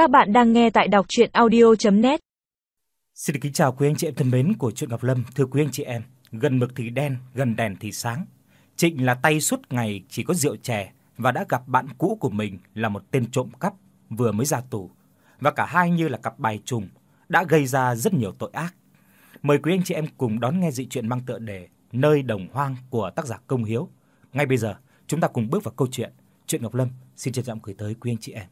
Các bạn đang nghe tại đọc audio net Xin kính chào quý anh chị em thân mến của truyện Ngọc Lâm, thưa quý anh chị em, gần mực thì đen, gần đèn thì sáng. Trịnh là tay suốt ngày chỉ có rượu chè và đã gặp bạn cũ của mình là một tên trộm cắp vừa mới ra tù và cả hai như là cặp bài trùng đã gây ra rất nhiều tội ác. Mời quý anh chị em cùng đón nghe dị truyện mang tựa đề Nơi đồng hoang của tác giả Công Hiếu. Ngay bây giờ, chúng ta cùng bước vào câu chuyện. Truyện Ngọc Lâm xin trân trọng gửi tới quý anh chị em.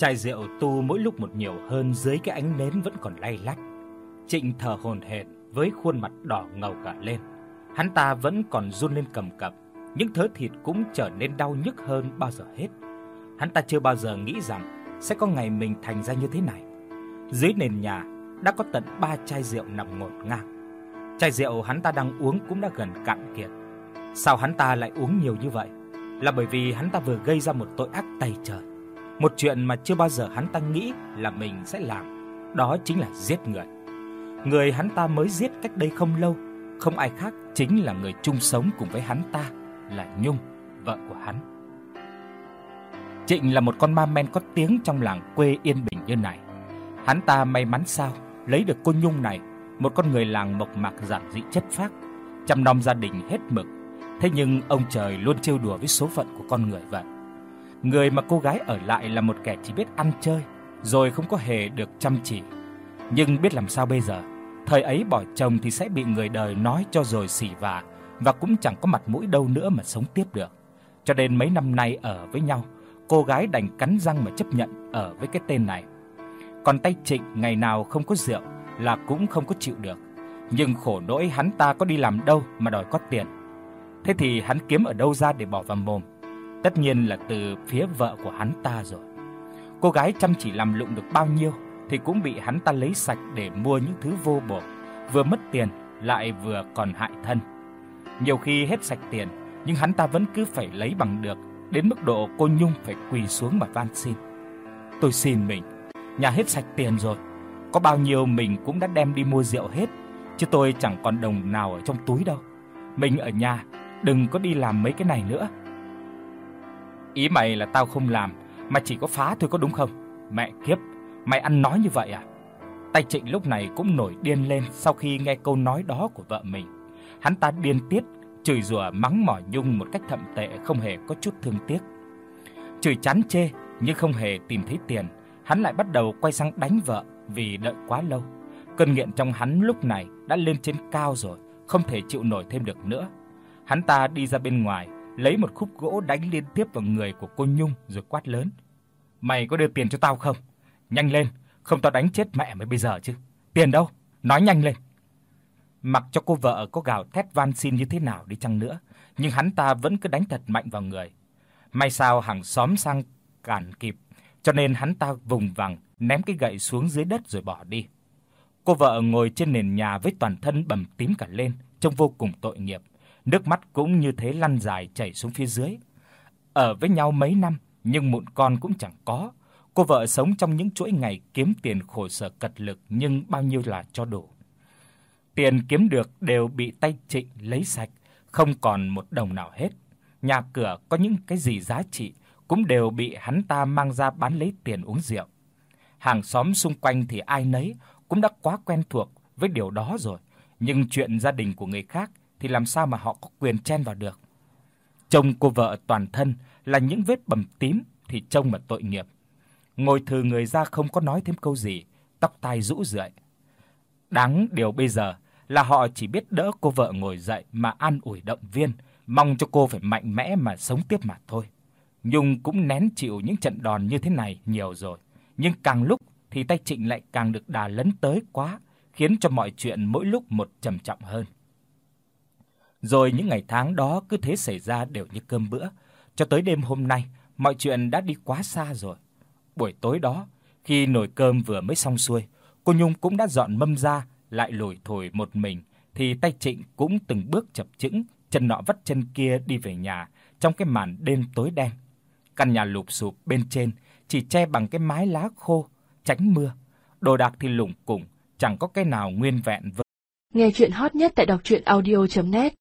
Chai rượu tu mỗi lúc một nhiều hơn dưới cái ánh nến vẫn còn lay lắt. Trịnh thở hổn hển với khuôn mặt đỏ ngầu cả lên. Hắn ta vẫn còn run lên cầm cập, những thớ thịt cũng trở nên đau nhức hơn bao giờ hết. Hắn ta chưa bao giờ nghĩ rằng sẽ có ngày mình thành ra như thế này. Dưới nền nhà đã có tận 3 chai rượu nằm ngổn ngang. Chai rượu hắn ta đang uống cũng đã gần cạn kiệt. Sao hắn ta lại uống nhiều như vậy? Là bởi vì hắn ta vừa gây ra một tội ác tày trời. Một chuyện mà chưa bao giờ hắn ta nghĩ là mình sẽ làm, đó chính là giết người. Người hắn ta mới giết cách đây không lâu, không ai khác chính là người chung sống cùng với hắn ta, là Nhung, vợ của hắn. Trịnh là một con ma men có tiếng trong làng quê yên bình như này. Hắn ta may mắn sao lấy được cô Nhung này, một con người làng mộc mạc giản dị chất phác, chăm nom gia đình hết mực. Thế nhưng ông trời luôn trêu đùa với số phận của con người vậy. Người mà cô gái ở lại là một kẻ chỉ biết ăn chơi, rồi không có hề được chăm chỉ. Nhưng biết làm sao bây giờ, thời ấy bỏ chồng thì sẽ bị người đời nói cho rồi xỉ vả và cũng chẳng có mặt mũi đâu nữa mà sống tiếp được. Cho nên mấy năm nay ở với nhau, cô gái đành cắn răng mà chấp nhận ở với cái tên này. Còn tay Trịnh ngày nào không có rượu là cũng không có chịu được. Nhưng khổ nỗi hắn ta có đi làm đâu mà đòi có tiền. Thế thì hắn kiếm ở đâu ra để bỏ vào mồm? Tất nhiên là từ phía vợ của hắn ta rồi. Cô gái chăm chỉ làm lụng được bao nhiêu thì cũng bị hắn ta lấy sạch để mua những thứ vô bổ, vừa mất tiền lại vừa còn hại thân. Nhiều khi hết sạch tiền, nhưng hắn ta vẫn cứ phải lấy bằng được, đến mức độ cô Nhung phải quỳ xuống mà van xin. Tôi xin mình, nhà hết sạch tiền rồi, có bao nhiêu mình cũng đã đem đi mua rượu hết, chứ tôi chẳng còn đồng nào ở trong túi đâu. Mình ở nhà, đừng có đi làm mấy cái này nữa. Ý mày là tao không làm mà chỉ có phá thôi có đúng không? Mẹ kiếp, mày ăn nói như vậy à? Tay Trịnh lúc này cũng nổi điên lên sau khi nghe câu nói đó của vợ mình. Hắn ta điên tiết, chửi rủa mắng mỏ Nhung một cách thậm tệ không hề có chút thương tiếc. Chửi chán chê nhưng không hề tìm thấy tiền, hắn lại bắt đầu quay sang đánh vợ vì đợi quá lâu. Cơn nghiện trong hắn lúc này đã lên trên cao rồi, không thể chịu nổi thêm được nữa. Hắn ta đi ra bên ngoài, lấy một khúc gỗ đánh liên tiếp vào người của cô Nhung rồi quát lớn: "Mày có đưa tiền cho tao không? Nhanh lên, không tao đánh chết mẹ mày bây giờ chứ. Tiền đâu? Nói nhanh lên." Mặc cho cô vợ có gào thét van xin như thế nào đi chăng nữa, nhưng hắn ta vẫn cứ đánh thật mạnh vào người. May sao hàng xóm sang cản kịp, cho nên hắn ta vùng vằng ném cái gậy xuống dưới đất rồi bỏ đi. Cô vợ ngồi trên nền nhà với toàn thân bầm tím cả lên, trông vô cùng tội nghiệp nước mắt cũng như thế lăn dài chảy xuống phía dưới. Ở với nhau mấy năm nhưng mụn con cũng chẳng có. Cô vợ sống trong những chuỗi ngày kiếm tiền khổ sở cật lực nhưng bao nhiêu là cho đủ. Tiền kiếm được đều bị tay Trịnh lấy sạch, không còn một đồng nào hết. Nhà cửa có những cái gì giá trị cũng đều bị hắn ta mang ra bán lấy tiền uống rượu. Hàng xóm xung quanh thì ai nấy cũng đã quá quen thuộc với điều đó rồi, nhưng chuyện gia đình của người khác thì làm sao mà họ có quyền chen vào được. Chồng cô vợ toàn thân là những vết bầm tím thì trông mà tội nghiệp. Ngồi thừ người ra không có nói thêm câu gì, tóc tai rũ rượi. Đáng điều bây giờ là họ chỉ biết đỡ cô vợ ngồi dậy mà an ủi động viên, mong cho cô phải mạnh mẽ mà sống tiếp mà thôi. Nhung cũng nén chịu những trận đòn như thế này nhiều rồi, nhưng càng lúc thì tay Trịnh lại càng được đà lấn tới quá, khiến cho mọi chuyện mỗi lúc một trầm trọng hơn. Rồi những ngày tháng đó cứ thế xảy ra đều như cơm bữa, cho tới đêm hôm nay, mọi chuyện đã đi quá xa rồi. Buổi tối đó, khi nồi cơm vừa mới xong xuôi, cô Nhung cũng đã dọn mâm ra, lại lủi thổi một mình thì tay Trịnh cũng từng bước chập chững, chân nọ vắt chân kia đi về nhà trong cái màn đêm tối đen. Căn nhà lụp xụp bên trên chỉ che bằng cái mái lá khô tránh mưa. đồ đạc thì lủng củng, chẳng có cái nào nguyên vẹn. Nghe truyện hot nhất tại doctruyenaudio.net